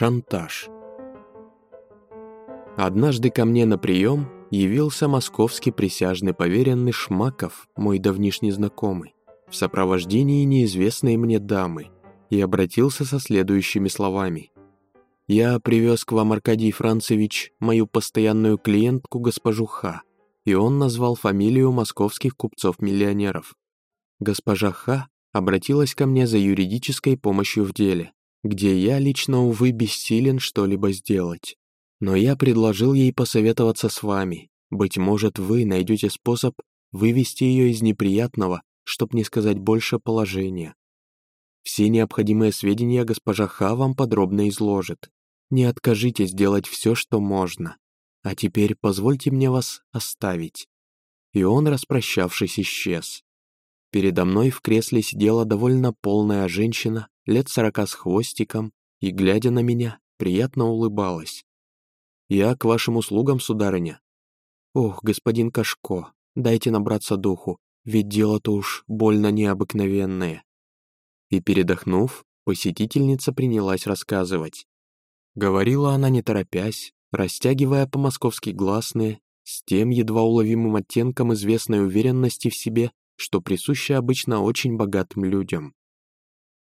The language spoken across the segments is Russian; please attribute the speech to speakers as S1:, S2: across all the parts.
S1: Шантаж. Однажды ко мне на прием явился московский присяжный поверенный Шмаков, мой давнишний знакомый, в сопровождении неизвестной мне дамы, и обратился со следующими словами. «Я привез к вам, Аркадий Францевич, мою постоянную клиентку госпожу Ха, и он назвал фамилию московских купцов-миллионеров. Госпожа Ха обратилась ко мне за юридической помощью в деле где я лично, увы, бессилен что-либо сделать. Но я предложил ей посоветоваться с вами. Быть может, вы найдете способ вывести ее из неприятного, чтоб не сказать больше положения. Все необходимые сведения госпожа Ха вам подробно изложит. Не откажитесь делать все, что можно. А теперь позвольте мне вас оставить». И он, распрощавшись, исчез. Передо мной в кресле сидела довольно полная женщина лет сорока с хвостиком, и, глядя на меня, приятно улыбалась. «Я к вашим услугам, сударыня». «Ох, господин Кашко, дайте набраться духу, ведь дело-то уж больно необыкновенное». И, передохнув, посетительница принялась рассказывать. Говорила она не торопясь, растягивая по-московски гласные, с тем едва уловимым оттенком известной уверенности в себе, что присуще обычно очень богатым людям.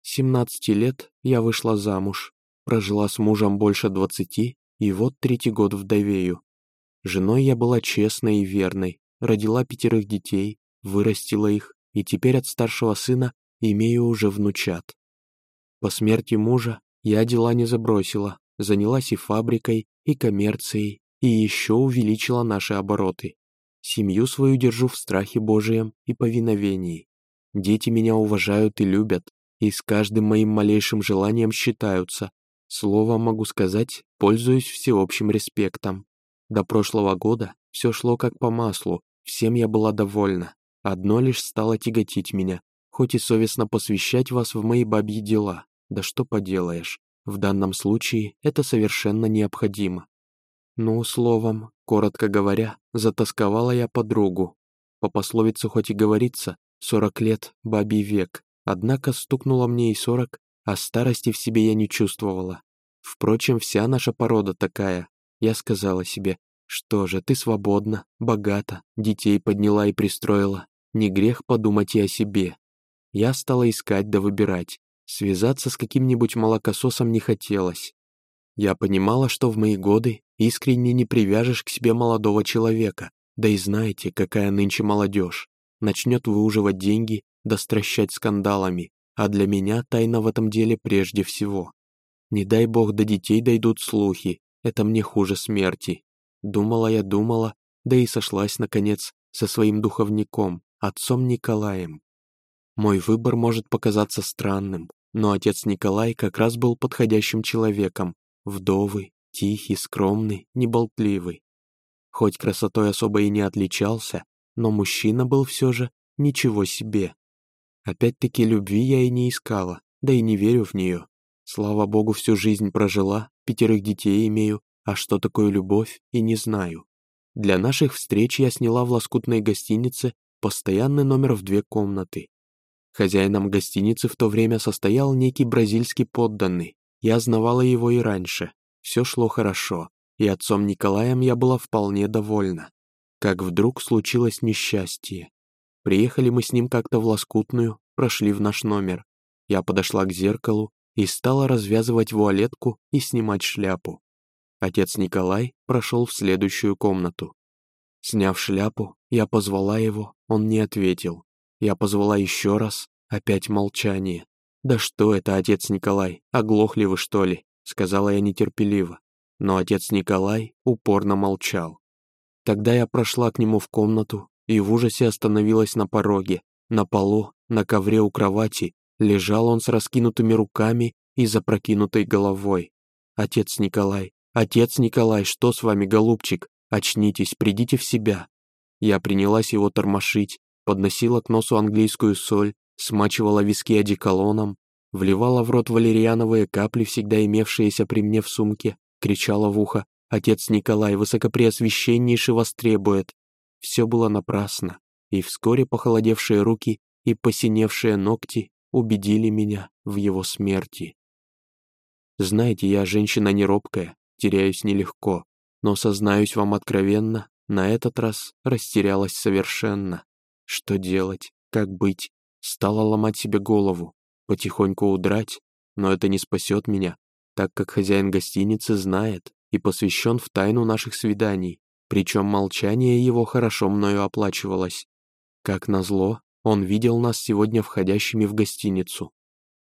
S1: 17 лет я вышла замуж, прожила с мужем больше 20 и вот третий год вдовею. Женой я была честной и верной, родила пятерых детей, вырастила их, и теперь от старшего сына имею уже внучат. По смерти мужа я дела не забросила, занялась и фабрикой, и коммерцией, и еще увеличила наши обороты. Семью свою держу в страхе Божием и повиновении. Дети меня уважают и любят, и с каждым моим малейшим желанием считаются. Словом могу сказать, пользуюсь всеобщим респектом. До прошлого года все шло как по маслу, всем я была довольна. Одно лишь стало тяготить меня, хоть и совестно посвящать вас в мои бабьи дела. Да что поделаешь, в данном случае это совершенно необходимо. Ну, словом, коротко говоря, затасковала я подругу. По пословице хоть и говорится, сорок лет — бабий век, Однако стукнуло мне и сорок, а старости в себе я не чувствовала. Впрочем, вся наша порода такая. Я сказала себе, что же, ты свободна, богата, детей подняла и пристроила. Не грех подумать и о себе. Я стала искать да выбирать. Связаться с каким-нибудь молокососом не хотелось. Я понимала, что в мои годы искренне не привяжешь к себе молодого человека. Да и знаете, какая нынче молодежь. Начнет выуживать деньги да стращать скандалами, а для меня тайна в этом деле прежде всего. Не дай бог до детей дойдут слухи, это мне хуже смерти. Думала я, думала, да и сошлась, наконец, со своим духовником, отцом Николаем. Мой выбор может показаться странным, но отец Николай как раз был подходящим человеком, вдовый, тихий, скромный, неболтливый. Хоть красотой особо и не отличался, но мужчина был все же ничего себе. Опять-таки любви я и не искала, да и не верю в нее. Слава богу, всю жизнь прожила, пятерых детей имею, а что такое любовь, и не знаю. Для наших встреч я сняла в лоскутной гостинице постоянный номер в две комнаты. Хозяином гостиницы в то время состоял некий бразильский подданный. Я знавала его и раньше. Все шло хорошо, и отцом Николаем я была вполне довольна. Как вдруг случилось несчастье. Приехали мы с ним как-то в Лоскутную, прошли в наш номер. Я подошла к зеркалу и стала развязывать вуалетку и снимать шляпу. Отец Николай прошел в следующую комнату. Сняв шляпу, я позвала его, он не ответил. Я позвала еще раз, опять молчание. «Да что это, отец Николай, оглохли вы, что ли?» сказала я нетерпеливо. Но отец Николай упорно молчал. Тогда я прошла к нему в комнату и в ужасе остановилась на пороге. На полу, на ковре у кровати, лежал он с раскинутыми руками и запрокинутой головой. «Отец Николай, отец Николай, что с вами, голубчик? Очнитесь, придите в себя». Я принялась его тормошить, подносила к носу английскую соль, смачивала виски одеколоном, вливала в рот валериановые капли, всегда имевшиеся при мне в сумке, кричала в ухо «Отец Николай, высокопреосвященнейший вас требует!» Все было напрасно, и вскоре похолодевшие руки и посиневшие ногти убедили меня в его смерти. Знаете, я женщина не робкая, теряюсь нелегко, но, сознаюсь вам откровенно, на этот раз растерялась совершенно. Что делать? Как быть? Стала ломать себе голову, потихоньку удрать, но это не спасет меня, так как хозяин гостиницы знает и посвящен в тайну наших свиданий, причем молчание его хорошо мною оплачивалось. Как назло, он видел нас сегодня входящими в гостиницу.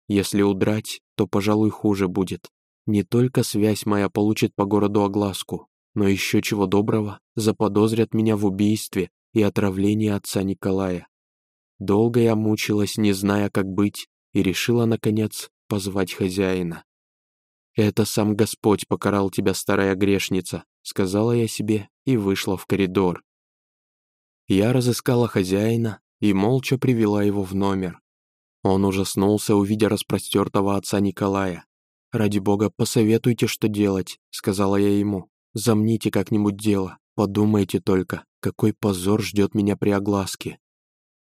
S1: Если удрать, то, пожалуй, хуже будет. Не только связь моя получит по городу огласку, но еще чего доброго, заподозрят меня в убийстве и отравлении отца Николая. Долго я мучилась, не зная, как быть, и решила, наконец, позвать хозяина. «Это сам Господь покарал тебя, старая грешница», — сказала я себе и вышла в коридор. Я разыскала хозяина и молча привела его в номер. Он ужаснулся, увидя распростертого отца Николая. «Ради бога, посоветуйте, что делать», — сказала я ему. «Замните как-нибудь дело, подумайте только, какой позор ждет меня при огласке».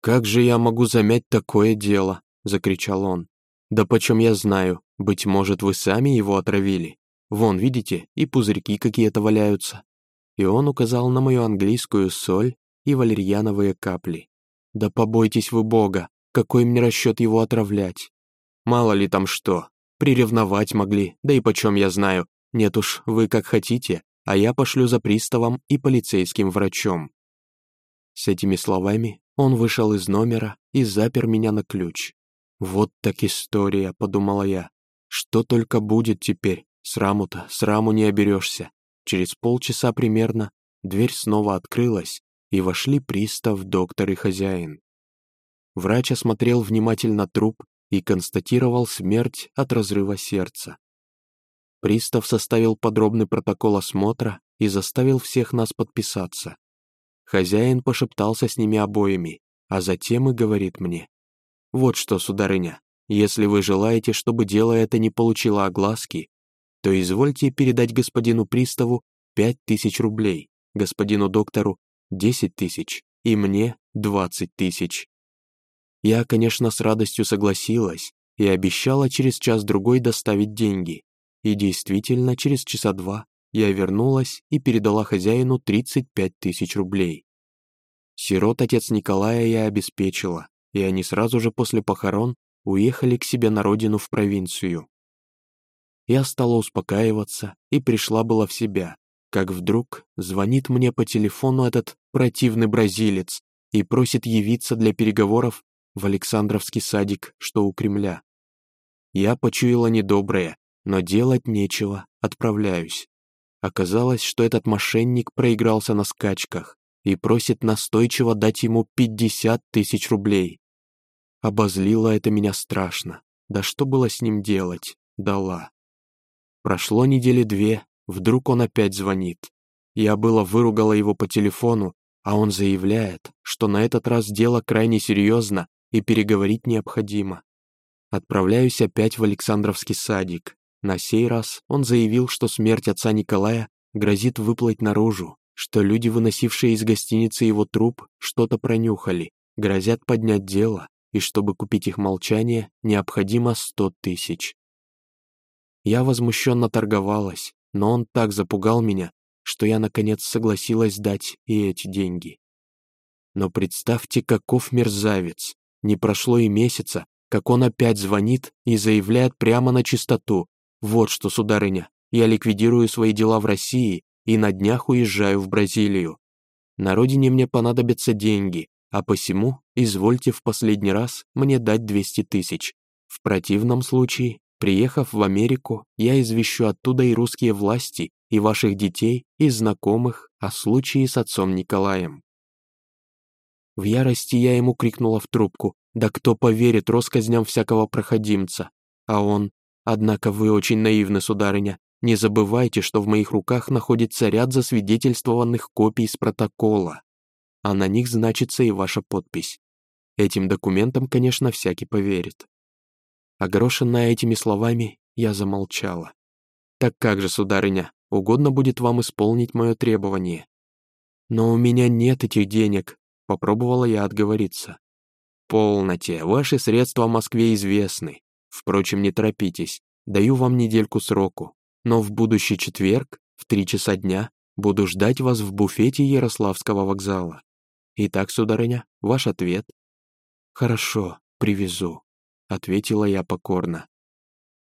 S1: «Как же я могу замять такое дело?» — закричал он. «Да почем я знаю, быть может, вы сами его отравили? Вон, видите, и пузырьки какие-то валяются». И он указал на мою английскую соль и валерьяновые капли. «Да побойтесь вы Бога, какой мне расчет его отравлять? Мало ли там что, приревновать могли, да и почем я знаю. Нет уж, вы как хотите, а я пошлю за приставом и полицейским врачом». С этими словами он вышел из номера и запер меня на ключ. «Вот так история», — подумала я. «Что только будет теперь? Сраму-то, сраму не оберешься». Через полчаса примерно дверь снова открылась, и вошли пристав, доктор и хозяин. Врач осмотрел внимательно труп и констатировал смерть от разрыва сердца. Пристав составил подробный протокол осмотра и заставил всех нас подписаться. Хозяин пошептался с ними обоими, а затем и говорит мне. «Вот что, сударыня, если вы желаете, чтобы дело это не получило огласки, то извольте передать господину приставу пять тысяч рублей, господину доктору десять тысяч и мне двадцать тысяч». Я, конечно, с радостью согласилась и обещала через час-другой доставить деньги. И действительно, через часа два я вернулась и передала хозяину 35 тысяч рублей. Сирот отец Николая я обеспечила, и они сразу же после похорон уехали к себе на родину в провинцию. Я стала успокаиваться и пришла была в себя, как вдруг звонит мне по телефону этот противный бразилец и просит явиться для переговоров в Александровский садик, что у Кремля. Я почуяла недоброе, но делать нечего, отправляюсь. Оказалось, что этот мошенник проигрался на скачках и просит настойчиво дать ему 50 тысяч рублей. Обозлило это меня страшно. Да что было с ним делать? Дала. Прошло недели две, вдруг он опять звонит. Я было выругала его по телефону, а он заявляет, что на этот раз дело крайне серьезно и переговорить необходимо. Отправляюсь опять в Александровский садик, на сей раз он заявил, что смерть отца Николая грозит выплыть наружу, что люди, выносившие из гостиницы его труп, что-то пронюхали, грозят поднять дело, и чтобы купить их молчание, необходимо сто тысяч. Я возмущенно торговалась, но он так запугал меня, что я, наконец, согласилась дать и эти деньги. Но представьте, каков мерзавец. Не прошло и месяца, как он опять звонит и заявляет прямо на чистоту, вот что, сударыня, я ликвидирую свои дела в России и на днях уезжаю в Бразилию. На родине мне понадобятся деньги, а посему извольте в последний раз мне дать 200 тысяч. В противном случае, приехав в Америку, я извещу оттуда и русские власти, и ваших детей, и знакомых о случае с отцом Николаем. В ярости я ему крикнула в трубку, да кто поверит россказням всякого проходимца, а он, Однако вы очень наивны, сударыня. Не забывайте, что в моих руках находится ряд засвидетельствованных копий с протокола, а на них значится и ваша подпись. Этим документам, конечно, всякий поверит. Огорошенная этими словами, я замолчала. Так как же, сударыня, угодно будет вам исполнить мое требование? Но у меня нет этих денег, попробовала я отговориться. Полноте, ваши средства в Москве известны. Впрочем, не торопитесь. даю вам недельку сроку, но в будущий четверг в три часа дня буду ждать вас в буфете Ярославского вокзала. Итак, сударыня, ваш ответ?» «Хорошо, привезу», — ответила я покорно.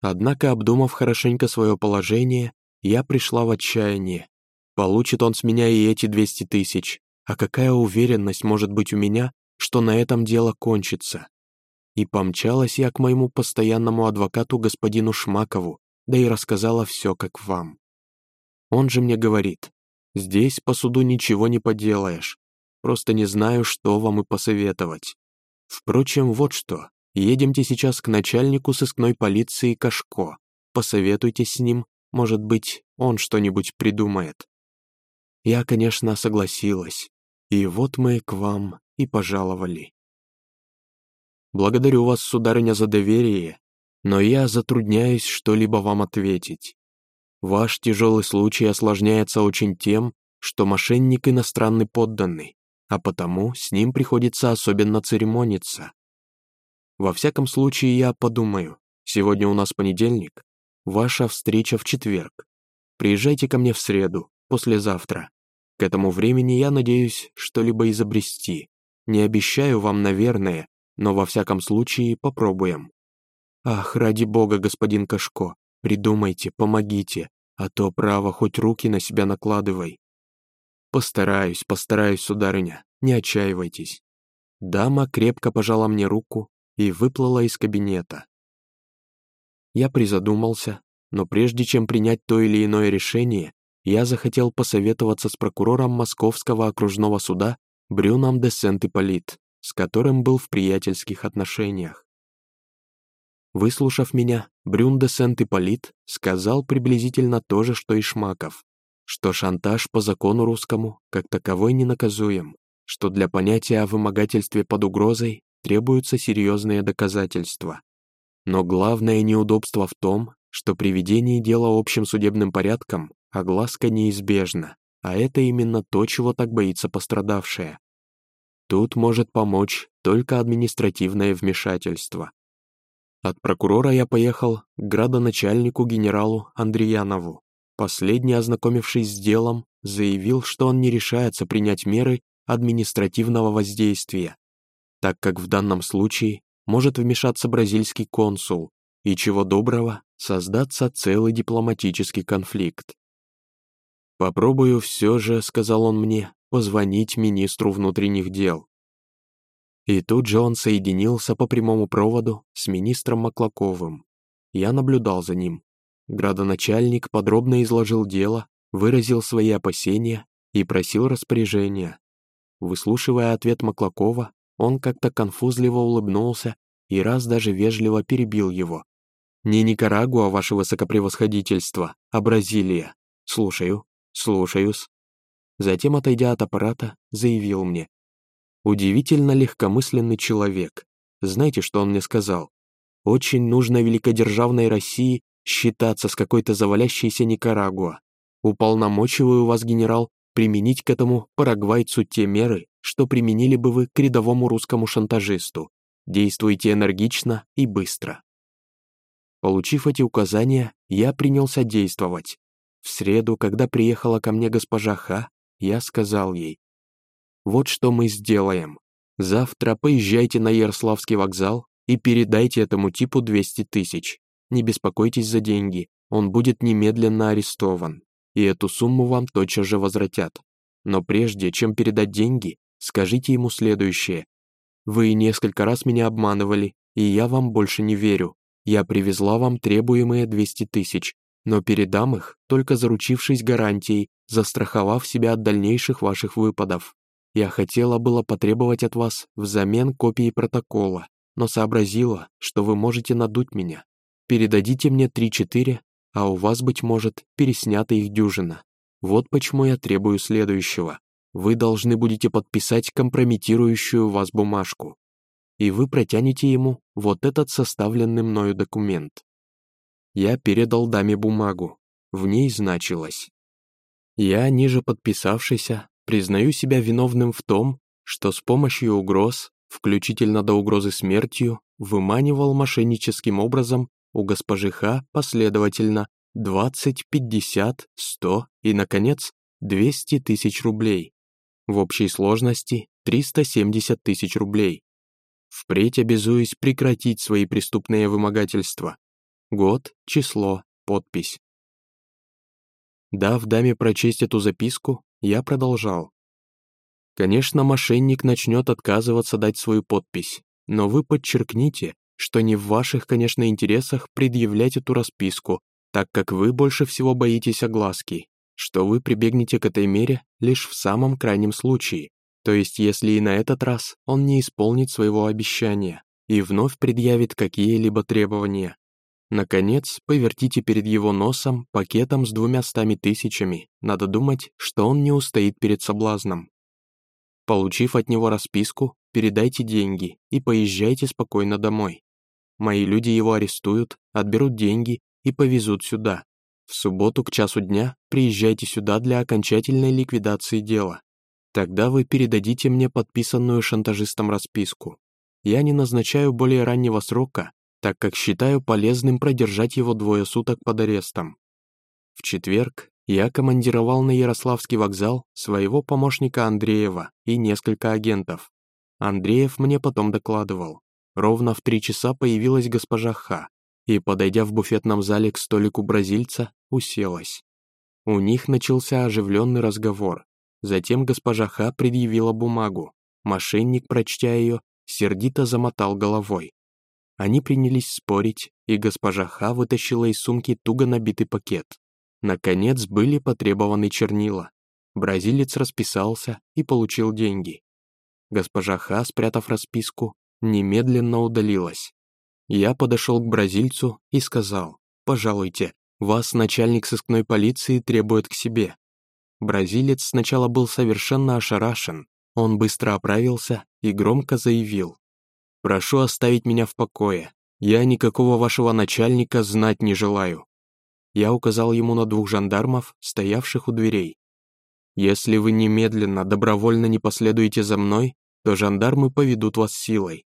S1: Однако, обдумав хорошенько свое положение, я пришла в отчаяние. Получит он с меня и эти 200 тысяч, а какая уверенность может быть у меня, что на этом дело кончится? И помчалась я к моему постоянному адвокату господину Шмакову, да и рассказала все как вам. Он же мне говорит, здесь по суду ничего не поделаешь, просто не знаю, что вам и посоветовать. Впрочем, вот что, едемте сейчас к начальнику сыскной полиции Кашко, посоветуйтесь с ним, может быть, он что-нибудь придумает. Я, конечно, согласилась, и вот мы к вам и пожаловали. Благодарю вас, сударыня, за доверие, но я затрудняюсь что-либо вам ответить. Ваш тяжелый случай осложняется очень тем, что мошенник иностранный подданный, а потому с ним приходится особенно церемониться. Во всяком случае, я подумаю, сегодня у нас понедельник, ваша встреча в четверг. Приезжайте ко мне в среду, послезавтра. К этому времени я надеюсь что-либо изобрести. Не обещаю вам, наверное, но во всяком случае попробуем. Ах, ради бога, господин Кашко, Придумайте, помогите, а то, право, хоть руки на себя накладывай. Постараюсь, постараюсь, сударыня, не отчаивайтесь. Дама крепко пожала мне руку и выплыла из кабинета. Я призадумался, но прежде чем принять то или иное решение, я захотел посоветоваться с прокурором Московского окружного суда Брюном де Сент-Ипполит, с которым был в приятельских отношениях. Выслушав меня, Брюн де Сент-Ипполит сказал приблизительно то же, что и Шмаков, что шантаж по закону русскому как таковой не наказуем, что для понятия о вымогательстве под угрозой требуются серьезные доказательства. Но главное неудобство в том, что при ведении дела общим судебным порядком огласка неизбежна, а это именно то, чего так боится пострадавшая. Тут может помочь только административное вмешательство. От прокурора я поехал к градоначальнику генералу Андреянову. Последний, ознакомившись с делом, заявил, что он не решается принять меры административного воздействия, так как в данном случае может вмешаться бразильский консул, и чего доброго, создаться целый дипломатический конфликт. «Попробую все же», — сказал он мне, — «позвонить министру внутренних дел. И тут же он соединился по прямому проводу с министром Маклаковым. Я наблюдал за ним. Градоначальник подробно изложил дело, выразил свои опасения и просил распоряжения. Выслушивая ответ Маклакова, он как-то конфузливо улыбнулся и раз даже вежливо перебил его. «Не Никарагуа, ваше высокопревосходительство, а Бразилия. Слушаю, слушаюсь». Затем, отойдя от аппарата, заявил мне. Удивительно легкомысленный человек. Знаете, что он мне сказал? Очень нужно великодержавной России считаться с какой-то завалящейся Никарагуа. Уполномочиваю вас, генерал, применить к этому парагвайцу те меры, что применили бы вы к рядовому русскому шантажисту. Действуйте энергично и быстро. Получив эти указания, я принялся действовать. В среду, когда приехала ко мне госпожа Ха, я сказал ей, вот что мы сделаем. Завтра поезжайте на Ярославский вокзал и передайте этому типу 200 тысяч. Не беспокойтесь за деньги, он будет немедленно арестован. И эту сумму вам тотчас же возвратят. Но прежде, чем передать деньги, скажите ему следующее. Вы несколько раз меня обманывали, и я вам больше не верю. Я привезла вам требуемые 200 тысяч, но передам их, только заручившись гарантией, застраховав себя от дальнейших ваших выпадов. Я хотела было потребовать от вас взамен копии протокола, но сообразила, что вы можете надуть меня. Передадите мне три-четыре, а у вас, быть может, переснята их дюжина. Вот почему я требую следующего. Вы должны будете подписать компрометирующую вас бумажку. И вы протянете ему вот этот составленный мною документ. Я передал даме бумагу. В ней значилось. Я, ниже подписавшийся, Признаю себя виновным в том, что с помощью угроз, включительно до угрозы смертью, выманивал мошенническим образом у госпожи Х последовательно 20, 50, 100 и, наконец, 200 тысяч рублей. В общей сложности 370 тысяч рублей. Впредь обязуюсь прекратить свои преступные вымогательства. Год, число, подпись. Дав даме прочесть эту записку, я продолжал. Конечно, мошенник начнет отказываться дать свою подпись, но вы подчеркните, что не в ваших, конечно, интересах предъявлять эту расписку, так как вы больше всего боитесь огласки, что вы прибегнете к этой мере лишь в самом крайнем случае, то есть если и на этот раз он не исполнит своего обещания и вновь предъявит какие-либо требования. Наконец, повертите перед его носом пакетом с двумя стами тысячами, надо думать, что он не устоит перед соблазном. Получив от него расписку, передайте деньги и поезжайте спокойно домой. Мои люди его арестуют, отберут деньги и повезут сюда. В субботу к часу дня приезжайте сюда для окончательной ликвидации дела. Тогда вы передадите мне подписанную шантажистом расписку. Я не назначаю более раннего срока, так как считаю полезным продержать его двое суток под арестом. В четверг я командировал на Ярославский вокзал своего помощника Андреева и несколько агентов. Андреев мне потом докладывал. Ровно в три часа появилась госпожа Ха и, подойдя в буфетном зале к столику бразильца, уселась. У них начался оживленный разговор. Затем госпожа Ха предъявила бумагу. Мошенник, прочтя ее, сердито замотал головой. Они принялись спорить, и госпожа Ха вытащила из сумки туго набитый пакет. Наконец были потребованы чернила. Бразилец расписался и получил деньги. Госпожа Ха, спрятав расписку, немедленно удалилась. Я подошел к бразильцу и сказал, «Пожалуйте, вас начальник сыскной полиции требует к себе». Бразилец сначала был совершенно ошарашен, он быстро оправился и громко заявил, «Прошу оставить меня в покое, я никакого вашего начальника знать не желаю. Я указал ему на двух жандармов, стоявших у дверей. «Если вы немедленно, добровольно не последуете за мной, то жандармы поведут вас силой».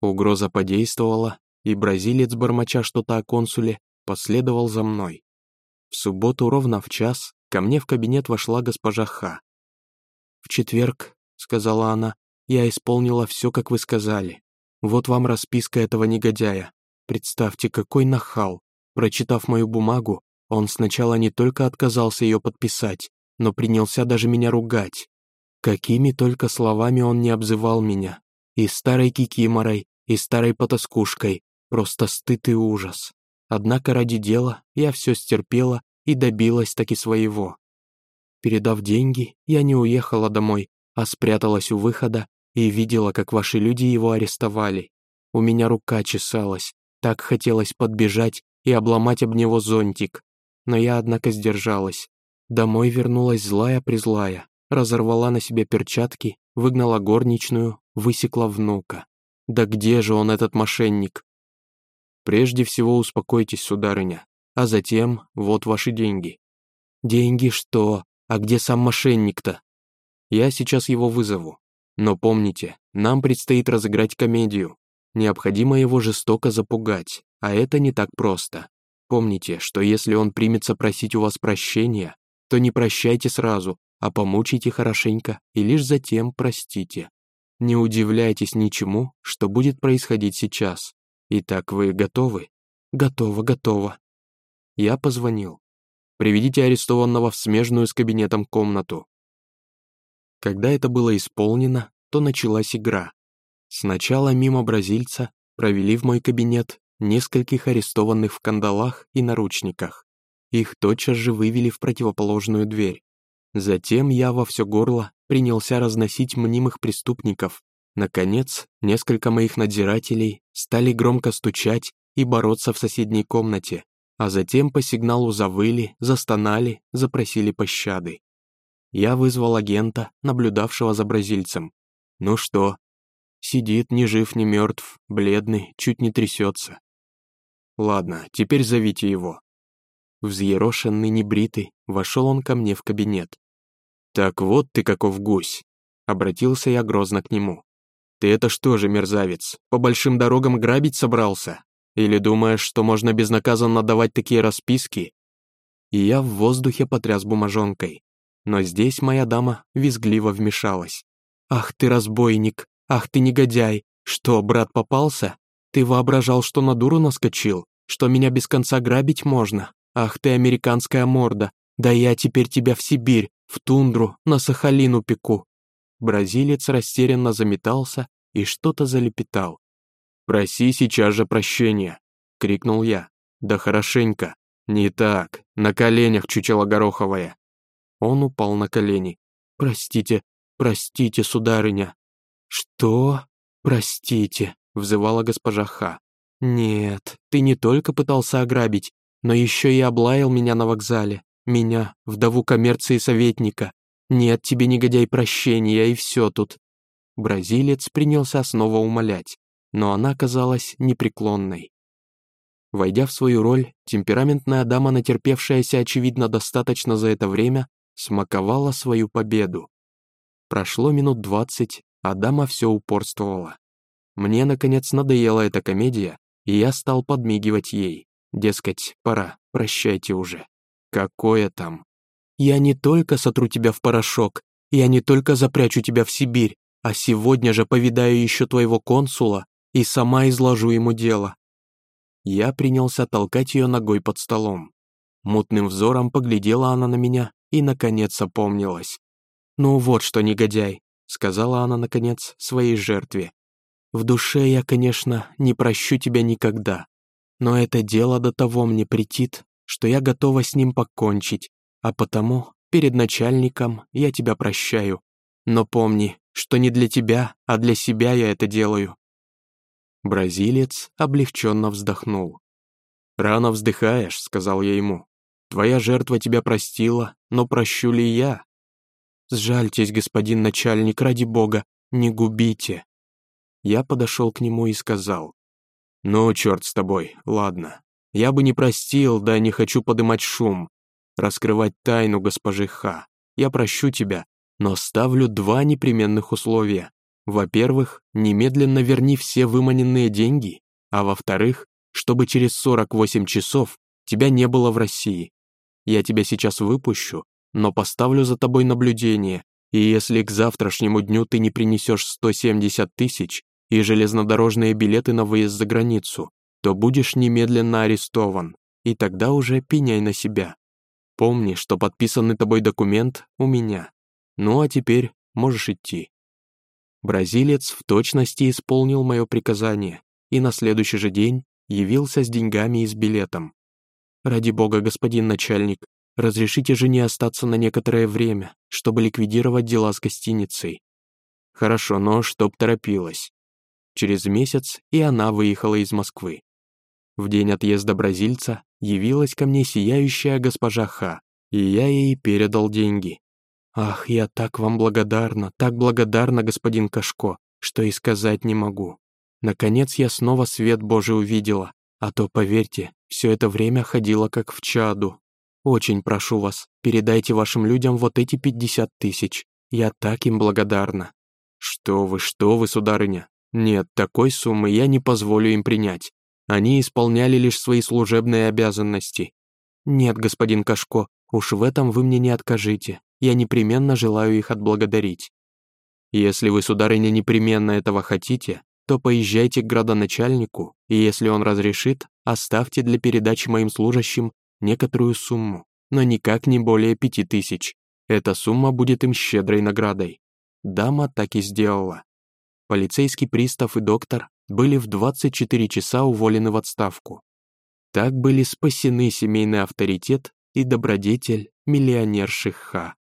S1: Угроза подействовала, и бразилец, бормоча что-то о консуле, последовал за мной. В субботу ровно в час ко мне в кабинет вошла госпожа Ха. «В четверг», — сказала она, — «я исполнила все, как вы сказали. Вот вам расписка этого негодяя. Представьте, какой нахал. Прочитав мою бумагу, он сначала не только отказался ее подписать, но принялся даже меня ругать. Какими только словами он не обзывал меня. И старой кикиморой, и старой потаскушкой. Просто стыд и ужас. Однако ради дела я все стерпела и добилась таки своего. Передав деньги, я не уехала домой, а спряталась у выхода и видела, как ваши люди его арестовали. У меня рука чесалась, так хотелось подбежать и обломать об него зонтик. Но я, однако, сдержалась. Домой вернулась злая-призлая, разорвала на себе перчатки, выгнала горничную, высекла внука. Да где же он, этот мошенник? Прежде всего успокойтесь, сударыня, а затем вот ваши деньги. Деньги что? А где сам мошенник-то? Я сейчас его вызову. Но помните, нам предстоит разыграть комедию. Необходимо его жестоко запугать, а это не так просто. Помните, что если он примется просить у вас прощения, то не прощайте сразу, а помучайте хорошенько и лишь затем простите. Не удивляйтесь ничему, что будет происходить сейчас. Итак, вы готовы? Готово, готово. Я позвонил. Приведите арестованного в смежную с кабинетом комнату. Когда это было исполнено, то началась игра. Сначала мимо бразильца провели в мой кабинет нескольких арестованных в кандалах и наручниках. Их тотчас же вывели в противоположную дверь. Затем я во все горло принялся разносить мнимых преступников. Наконец, несколько моих надзирателей стали громко стучать и бороться в соседней комнате, а затем по сигналу завыли, застонали, запросили пощады. Я вызвал агента, наблюдавшего за бразильцем. «Ну что?» Сидит, ни жив, ни мертв, бледный, чуть не трясется. Ладно, теперь зовите его. Взъерошенный, небритый, вошел он ко мне в кабинет. «Так вот ты каков гусь!» Обратился я грозно к нему. «Ты это что же, мерзавец, по большим дорогам грабить собрался? Или думаешь, что можно безнаказанно давать такие расписки?» И я в воздухе потряс бумажонкой. Но здесь моя дама визгливо вмешалась. «Ах ты разбойник! Ах ты негодяй! Что, брат попался? Ты воображал, что на дуру наскочил? Что меня без конца грабить можно? Ах ты американская морда! Да я теперь тебя в Сибирь, в тундру, на Сахалин пеку!» Бразилец растерянно заметался и что-то залепетал. «Проси сейчас же прощения!» — крикнул я. «Да хорошенько! Не так! На коленях, чучело гороховое!» Он упал на колени. «Простите, простите, сударыня!» «Что? Простите!» — взывала госпожа Ха. «Нет, ты не только пытался ограбить, но еще и облаял меня на вокзале. Меня, вдову коммерции советника. Нет тебе, негодяй, прощения, и все тут». Бразилец принялся снова умолять, но она казалась непреклонной. Войдя в свою роль, темпераментная дама, натерпевшаяся, очевидно, достаточно за это время, смаковала свою победу. Прошло минут двадцать, а дама все упорствовала. Мне, наконец, надоела эта комедия, и я стал подмигивать ей. Дескать, пора, прощайте уже. Какое там? Я не только сотру тебя в порошок, я не только запрячу тебя в Сибирь, а сегодня же повидаю еще твоего консула и сама изложу ему дело. Я принялся толкать ее ногой под столом. Мутным взором поглядела она на меня и, наконец, опомнилась. «Ну вот что, негодяй», — сказала она, наконец, своей жертве. «В душе я, конечно, не прощу тебя никогда, но это дело до того мне претит, что я готова с ним покончить, а потому перед начальником я тебя прощаю. Но помни, что не для тебя, а для себя я это делаю. Бразилец облегченно вздохнул. «Рано вздыхаешь», — сказал я ему. «Твоя жертва тебя простила, но прощу ли я?» «Сжальтесь, господин начальник, ради бога, не губите». Я подошел к нему и сказал. «Ну, черт с тобой, ладно. Я бы не простил, да не хочу подымать шум, раскрывать тайну госпожи Ха. Я прощу тебя, но ставлю два непременных условия. Во-первых, немедленно верни все выманенные деньги, а во-вторых, чтобы через 48 часов тебя не было в России. Я тебя сейчас выпущу, но поставлю за тобой наблюдение, и если к завтрашнему дню ты не принесешь 170 тысяч и железнодорожные билеты на выезд за границу, то будешь немедленно арестован, и тогда уже пеняй на себя. Помни, что подписанный тобой документ у меня. Ну а теперь можешь идти. Бразилец в точности исполнил мое приказание и на следующий же день явился с деньгами и с билетом. «Ради бога, господин начальник, разрешите жене остаться на некоторое время, чтобы ликвидировать дела с гостиницей». «Хорошо, но чтоб торопилась». Через месяц и она выехала из Москвы. В день отъезда бразильца явилась ко мне сияющая госпожа Ха, и я ей передал деньги. «Ах, я так вам благодарна, так благодарна, господин Кашко, что и сказать не могу. Наконец я снова свет Божий увидела, а то, поверьте, все это время ходила как в чаду. Очень прошу вас, передайте вашим людям вот эти пятьдесят тысяч. Я так им благодарна». «Что вы, что вы, сударыня? Нет, такой суммы я не позволю им принять. Они исполняли лишь свои служебные обязанности». «Нет, господин Кашко, уж в этом вы мне не откажите я непременно желаю их отблагодарить. Если вы, сударыня, непременно этого хотите, то поезжайте к градоначальнику, и если он разрешит, оставьте для передачи моим служащим некоторую сумму, но никак не более пяти тысяч. Эта сумма будет им щедрой наградой. Дама так и сделала. Полицейский пристав и доктор были в 24 часа уволены в отставку. Так были спасены семейный авторитет и добродетель миллионерши Ха.